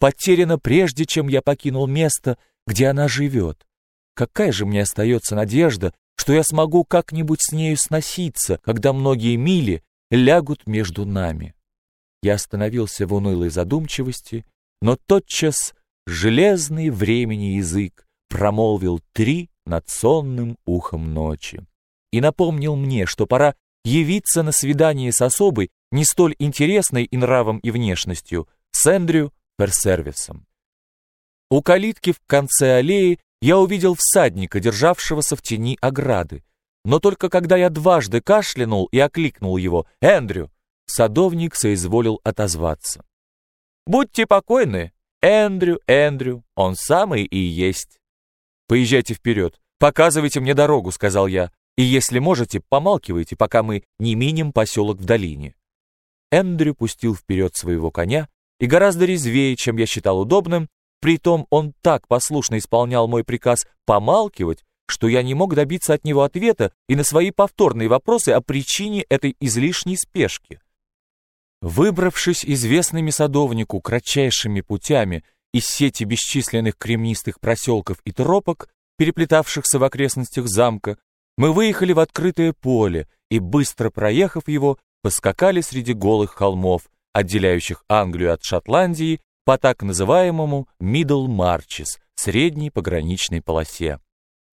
потеряна прежде, чем я покинул место, где она живет. Какая же мне остается надежда, что я смогу как-нибудь с нею сноситься, когда многие мили лягут между нами? Я остановился в унылой задумчивости, но тотчас железный времени язык промолвил три над сонным ухом ночи и напомнил мне, что пора явиться на свидание с особой, не столь интересной и нравом, и внешностью, с Эндрю Персервисом. У калитки в конце аллеи я увидел всадника, державшегося в тени ограды. Но только когда я дважды кашлянул и окликнул его «Эндрю!», садовник соизволил отозваться. «Будьте покойны, Эндрю, Эндрю, он самый и есть». «Поезжайте вперед, показывайте мне дорогу», — сказал я, «и если можете, помалкивайте, пока мы не минем поселок в долине». Эндрю пустил вперед своего коня и гораздо резвее, чем я считал удобным, притом он так послушно исполнял мой приказ помалкивать, что я не мог добиться от него ответа и на свои повторные вопросы о причине этой излишней спешки. Выбравшись известными садовнику кратчайшими путями из сети бесчисленных кремнистых проселков и тропок, переплетавшихся в окрестностях замка, мы выехали в открытое поле и, быстро проехав его, поскакали среди голых холмов, отделяющих Англию от Шотландии по так называемому Middle Marches, средней пограничной полосе.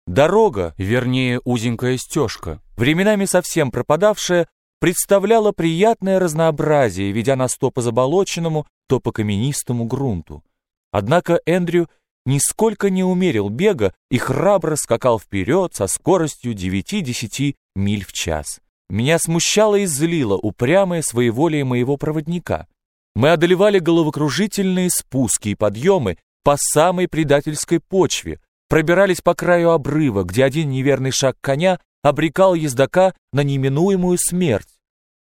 Дорога, вернее узенькая стежка, временами совсем пропадавшая, представляла приятное разнообразие, ведя нас то по заболоченному, то по каменистому грунту. Однако Эндрю нисколько не умерил бега и храбро скакал вперед со скоростью 9-10 миль в час. Меня смущало и злило упрямое своеволие моего проводника. Мы одолевали головокружительные спуски и подъемы по самой предательской почве, пробирались по краю обрыва, где один неверный шаг коня обрекал ездока на неминуемую смерть.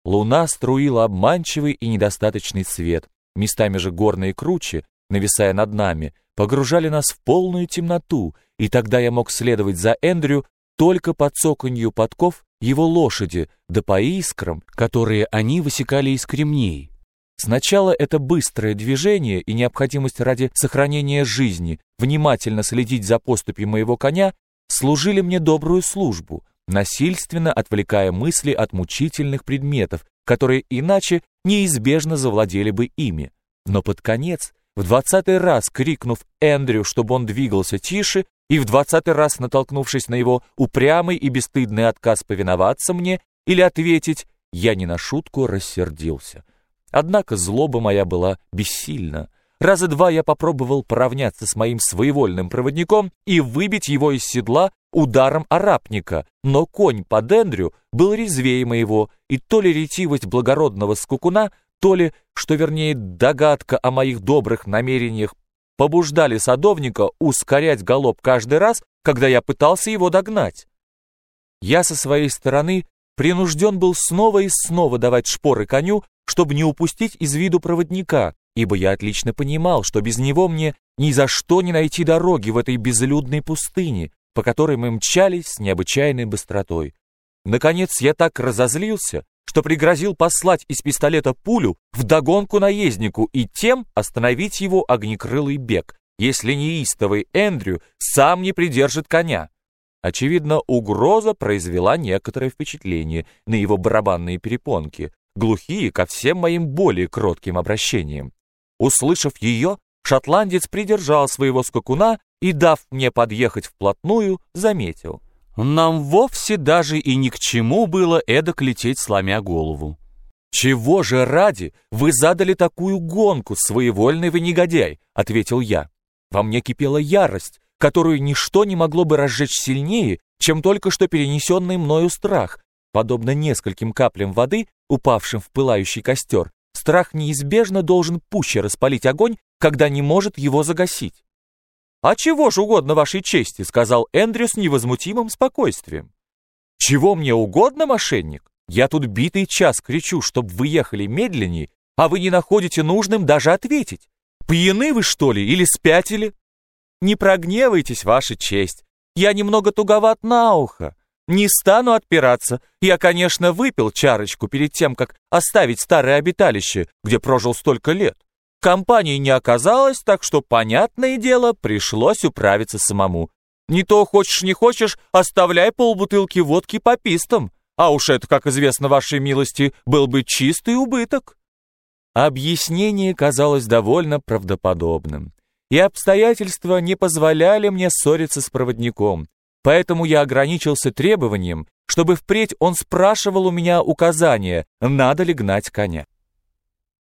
Луна струила обманчивый и недостаточный свет, местами же горные кручи, нависая над нами, погружали нас в полную темноту, и тогда я мог следовать за Эндрю только по цоканью подков его лошади, да по искрам, которые они высекали из кремней. Сначала это быстрое движение и необходимость ради сохранения жизни внимательно следить за поступью моего коня служили мне добрую службу, насильственно отвлекая мысли от мучительных предметов, которые иначе неизбежно завладели бы ими. Но под конец, в двадцатый раз крикнув Эндрю, чтобы он двигался тише, и в двадцатый раз натолкнувшись на его упрямый и бесстыдный отказ повиноваться мне или ответить, я не на шутку рассердился. Однако злоба моя была бессильна. Раза два я попробовал поравняться с моим своевольным проводником и выбить его из седла ударом арапника, но конь под Эндрю был резвее моего, и то ли ретивость благородного скукуна, то ли, что вернее догадка о моих добрых намерениях побуждали садовника ускорять галоп каждый раз, когда я пытался его догнать. Я со своей стороны принужден был снова и снова давать шпоры коню, чтобы не упустить из виду проводника, ибо я отлично понимал, что без него мне ни за что не найти дороги в этой безлюдной пустыне, по которой мы мчались с необычайной быстротой. Наконец я так разозлился, что пригрозил послать из пистолета пулю в догонку наезднику и тем остановить его огнекрылый бег, если неистовый Эндрю сам не придержит коня. Очевидно, угроза произвела некоторое впечатление на его барабанные перепонки, глухие ко всем моим более кротким обращениям. Услышав ее, шотландец придержал своего скакуна и, дав мне подъехать вплотную, заметил. Нам вовсе даже и ни к чему было эдак лететь, сломя голову. «Чего же ради вы задали такую гонку, своевольный вы негодяй?» — ответил я. Во мне кипела ярость, которую ничто не могло бы разжечь сильнее, чем только что перенесенный мною страх. Подобно нескольким каплям воды, упавшим в пылающий костер, страх неизбежно должен пуще распалить огонь, когда не может его загасить. «А чего ж угодно вашей чести?» — сказал Эндрю с невозмутимым спокойствием. «Чего мне угодно, мошенник? Я тут битый час кричу, чтобы вы ехали медленнее, а вы не находите нужным даже ответить. Пьяны вы, что ли, или спятили?» «Не прогневайтесь, ваша честь. Я немного туговат на ухо. Не стану отпираться. Я, конечно, выпил чарочку перед тем, как оставить старое обиталище, где прожил столько лет. Компании не оказалось, так что, понятное дело, пришлось управиться самому. Не то хочешь не хочешь, оставляй полбутылки водки попистам. А уж это, как известно вашей милости, был бы чистый убыток. Объяснение казалось довольно правдоподобным, и обстоятельства не позволяли мне ссориться с проводником, поэтому я ограничился требованием, чтобы впредь он спрашивал у меня указания, надо ли гнать коня.